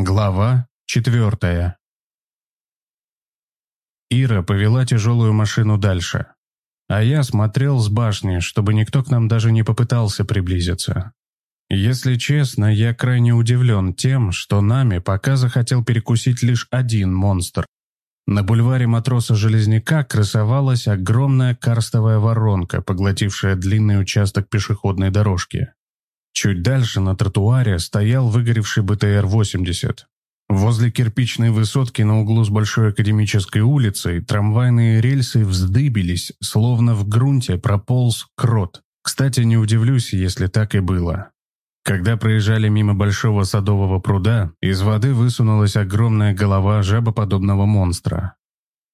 Глава четвертая Ира повела тяжелую машину дальше, а я смотрел с башни, чтобы никто к нам даже не попытался приблизиться. Если честно, я крайне удивлен тем, что нами пока захотел перекусить лишь один монстр. На бульваре матроса-железняка красовалась огромная карстовая воронка, поглотившая длинный участок пешеходной дорожки. Чуть дальше на тротуаре стоял выгоревший БТР-80. Возле кирпичной высотки на углу с Большой Академической улицей трамвайные рельсы вздыбились, словно в грунте прополз крот. Кстати, не удивлюсь, если так и было. Когда проезжали мимо большого садового пруда, из воды высунулась огромная голова жабоподобного монстра.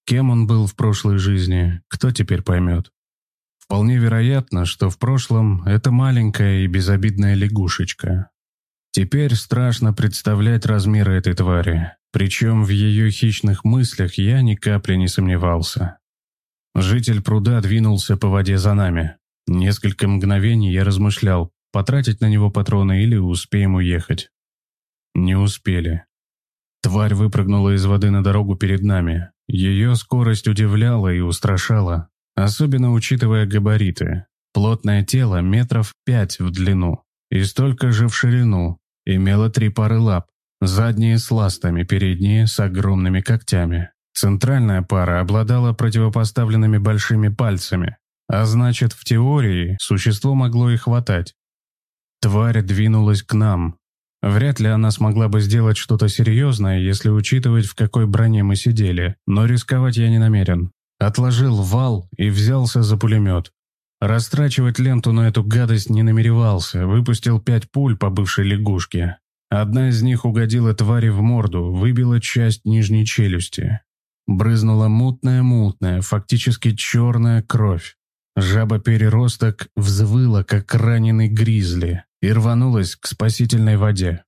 Кем он был в прошлой жизни, кто теперь поймет. Вполне вероятно, что в прошлом это маленькая и безобидная лягушечка. Теперь страшно представлять размеры этой твари, причем в ее хищных мыслях я ни капли не сомневался. Житель пруда двинулся по воде за нами. Несколько мгновений я размышлял, потратить на него патроны или успеем уехать. Не успели. Тварь выпрыгнула из воды на дорогу перед нами. Ее скорость удивляла и устрашала, особенно учитывая габариты. Плотное тело метров пять в длину и столько же в ширину, имело три пары лап, задние с ластами, передние с огромными когтями. Центральная пара обладала противопоставленными большими пальцами, а значит, в теории существо могло и хватать. Тварь двинулась к нам. Вряд ли она смогла бы сделать что-то серьезное, если учитывать, в какой броне мы сидели, но рисковать я не намерен. Отложил вал и взялся за пулемет. Растрачивать ленту на эту гадость не намеревался, выпустил пять пуль по бывшей лягушке. Одна из них угодила твари в морду, выбила часть нижней челюсти. Брызнула мутная-мутная, фактически черная кровь. Жаба-переросток взвыла, как раненый гризли, и рванулась к спасительной воде.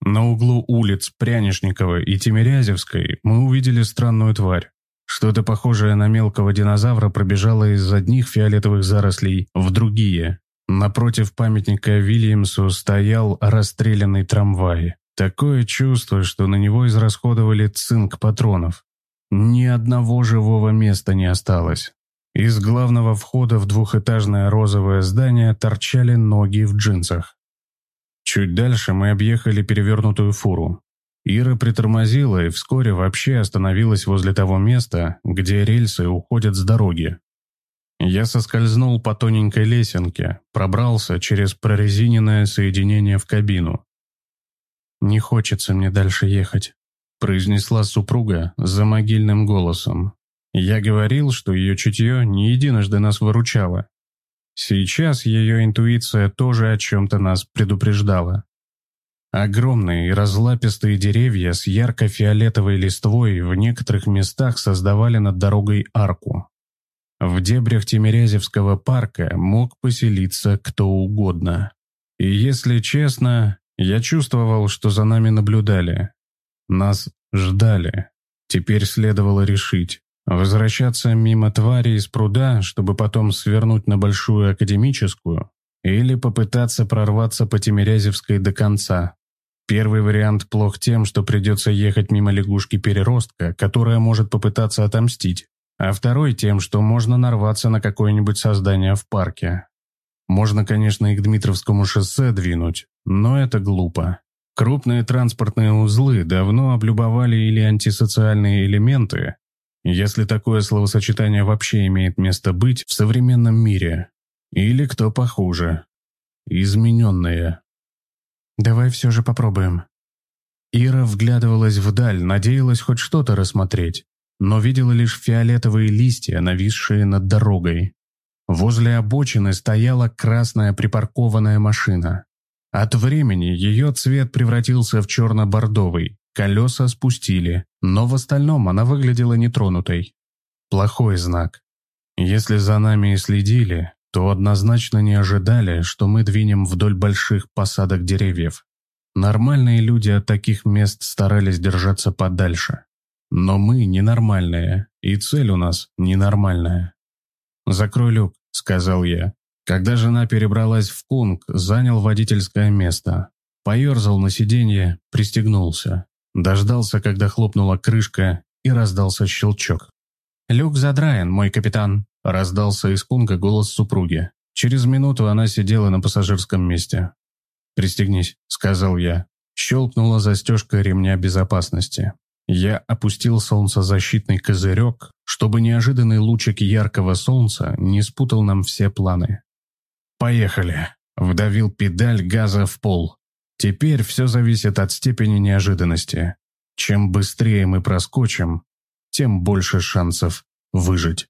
На углу улиц Прянишникова и Тимирязевской мы увидели странную тварь. Что-то похожее на мелкого динозавра пробежало из одних фиолетовых зарослей в другие. Напротив памятника Вильямсу стоял расстрелянный трамвай. Такое чувство, что на него израсходовали цинк патронов. Ни одного живого места не осталось. Из главного входа в двухэтажное розовое здание торчали ноги в джинсах. Чуть дальше мы объехали перевернутую фуру. Ира притормозила и вскоре вообще остановилась возле того места, где рельсы уходят с дороги. Я соскользнул по тоненькой лесенке, пробрался через прорезиненное соединение в кабину. «Не хочется мне дальше ехать», – произнесла супруга за могильным голосом. Я говорил, что ее чутье не единожды нас выручало. Сейчас ее интуиция тоже о чем-то нас предупреждала. Огромные и разлапистые деревья с ярко-фиолетовой листвой в некоторых местах создавали над дорогой арку. В дебрях Тимирязевского парка мог поселиться кто угодно. И если честно, я чувствовал, что за нами наблюдали. Нас ждали. Теперь следовало решить, возвращаться мимо твари из пруда, чтобы потом свернуть на Большую Академическую, или попытаться прорваться по Тимирязевской до конца. Первый вариант плох тем, что придется ехать мимо лягушки-переростка, которая может попытаться отомстить, а второй тем, что можно нарваться на какое-нибудь создание в парке. Можно, конечно, и к Дмитровскому шоссе двинуть, но это глупо. Крупные транспортные узлы давно облюбовали или антисоциальные элементы, если такое словосочетание вообще имеет место быть в современном мире, или кто похуже, измененные. Давай все же попробуем». Ира вглядывалась вдаль, надеялась хоть что-то рассмотреть, но видела лишь фиолетовые листья, нависшие над дорогой. Возле обочины стояла красная припаркованная машина. От времени ее цвет превратился в черно-бордовый, колеса спустили, но в остальном она выглядела нетронутой. Плохой знак. Если за нами и следили, то однозначно не ожидали, что мы двинем вдоль больших посадок деревьев. Нормальные люди от таких мест старались держаться подальше. Но мы ненормальные, и цель у нас ненормальная. «Закрой люк», — сказал я. Когда жена перебралась в Кунг, занял водительское место. Поерзал на сиденье, пристегнулся. Дождался, когда хлопнула крышка, и раздался щелчок. «Люк задраен, мой капитан», – раздался из кунга голос супруги. Через минуту она сидела на пассажирском месте. «Пристегнись», – сказал я. Щелкнула застежка ремня безопасности. Я опустил солнцезащитный козырек, чтобы неожиданный лучик яркого солнца не спутал нам все планы. «Поехали!» – вдавил педаль газа в пол. Теперь все зависит от степени неожиданности. Чем быстрее мы проскочим, тем больше шансов выжить.